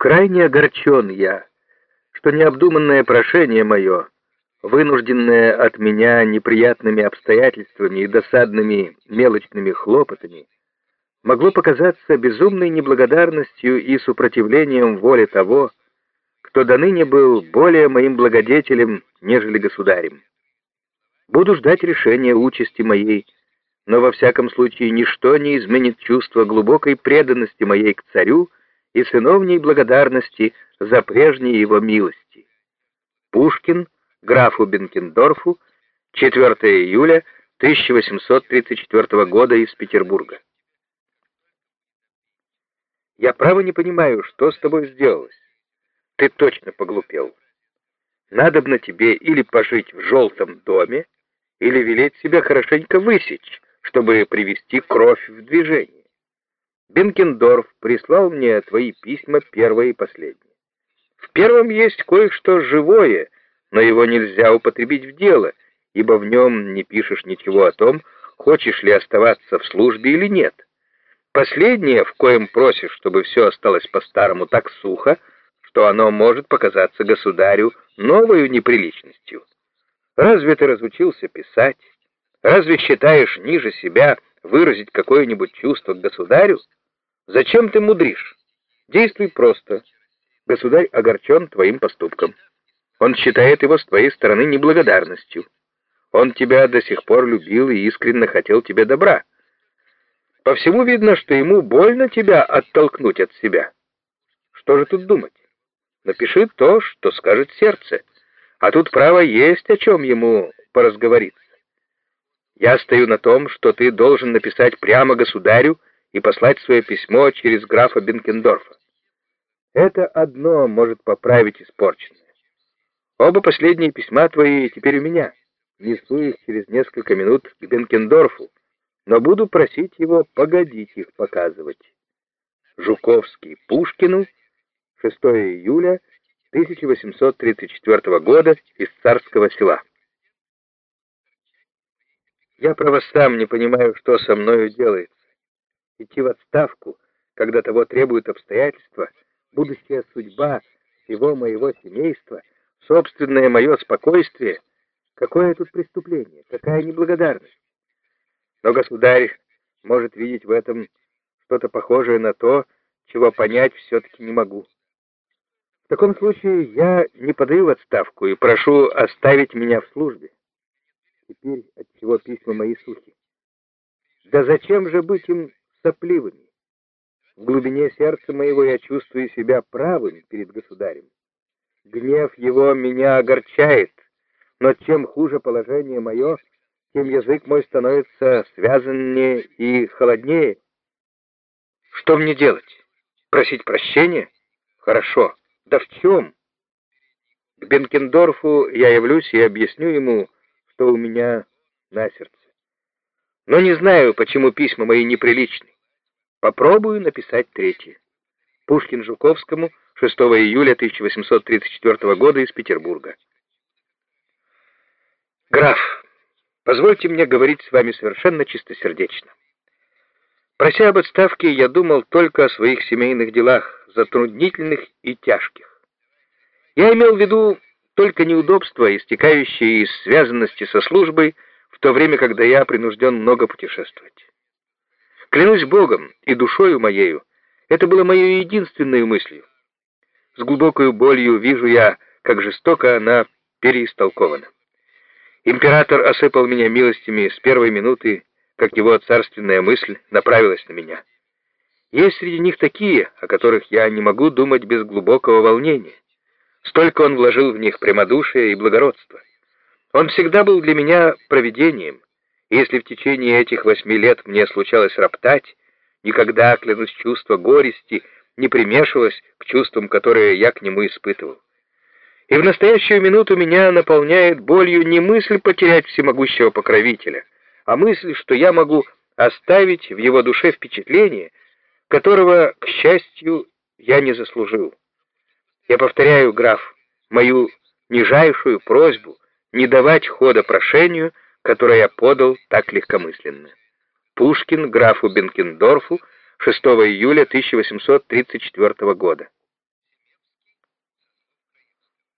Крайне огорчен я, что необдуманное прошение мое, вынужденное от меня неприятными обстоятельствами и досадными мелочными хлопотами, могло показаться безумной неблагодарностью и супротивлением воле того, кто до ныне был более моим благодетелем, нежели государем. Буду ждать решения участи моей, но во всяком случае ничто не изменит чувство глубокой преданности моей к царю и сыновней благодарности за прежние его милости. Пушкин, графу Бенкендорфу, 4 июля 1834 года из Петербурга. Я право не понимаю, что с тобой сделалось. Ты точно поглупел. Надобно тебе или пожить в желтом доме, или велеть себя хорошенько высечь, чтобы привести кровь в движение. Бенкендорф прислал мне твои письма первое и последнее. В первом есть кое-что живое, но его нельзя употребить в дело, ибо в нем не пишешь ничего о том, хочешь ли оставаться в службе или нет. Последнее, в коем просишь, чтобы все осталось по-старому так сухо, что оно может показаться государю новою неприличностью. Разве ты разучился писать? Разве считаешь ниже себя выразить какое-нибудь чувство к государю? Зачем ты мудришь? Действуй просто. Государь огорчен твоим поступком. Он считает его с твоей стороны неблагодарностью. Он тебя до сих пор любил и искренне хотел тебе добра. По всему видно, что ему больно тебя оттолкнуть от себя. Что же тут думать? Напиши то, что скажет сердце. А тут право есть о чем ему поразговориться. Я стою на том, что ты должен написать прямо государю и послать свое письмо через графа Бенкендорфа. Это одно может поправить испорченное. Оба последние письма твои теперь у меня. Несу их через несколько минут к Бенкендорфу, но буду просить его погодить их показывать. Жуковский Пушкину, 6 июля 1834 года из Царского села. Я право сам не понимаю, что со мною делается. Идти в отставку, когда того требуют обстоятельства, будущая судьба всего моего семейства, собственное мое спокойствие. Какое тут преступление, какая неблагодарность. Но государь может видеть в этом что-то похожее на то, чего понять все-таки не могу. В таком случае я не подаю в отставку и прошу оставить меня в службе. Теперь от чего письма мои сухи? Да зачем же быть им сопливыми? В глубине сердца моего я чувствую себя правым перед государем. Гнев его меня огорчает, но чем хуже положение мое, тем язык мой становится связаннее и холоднее. Что мне делать? Просить прощения? Хорошо. Да в чем? К Бенкендорфу я явлюсь и объясню ему, что у меня на сердце. Но не знаю, почему письма мои неприличны. Попробую написать третье. Пушкин Жуковскому, 6 июля 1834 года из Петербурга. Граф, Позвольте мне говорить с вами совершенно чистосердечно. Прося об отставке, я думал только о своих семейных делах, затруднительных и тяжких. Я имел в виду только неудобства, истекающие из связанности со службой, в то время, когда я принужден много путешествовать. Клянусь Богом и душою моею, это было моей единственной мыслью. С глубокой болью вижу я, как жестоко она переистолкована. Император осыпал меня милостями с первой минуты, как его царственная мысль направилась на меня. Есть среди них такие, о которых я не могу думать без глубокого волнения. Столько он вложил в них прямодушия и благородства. Он всегда был для меня провидением, если в течение этих восьми лет мне случалось роптать, никогда, клянусь, чувство горести не примешивалось к чувствам, которые я к нему испытывал. И в настоящую минуту меня наполняет болью не мысль потерять всемогущего покровителя, а мысль, что я могу оставить в его душе впечатление, которого, к счастью, я не заслужил. Я повторяю, граф, мою нижайшую просьбу не давать хода прошению, которое я подал так легкомысленно. Пушкин графу Бенкендорфу 6 июля 1834 года.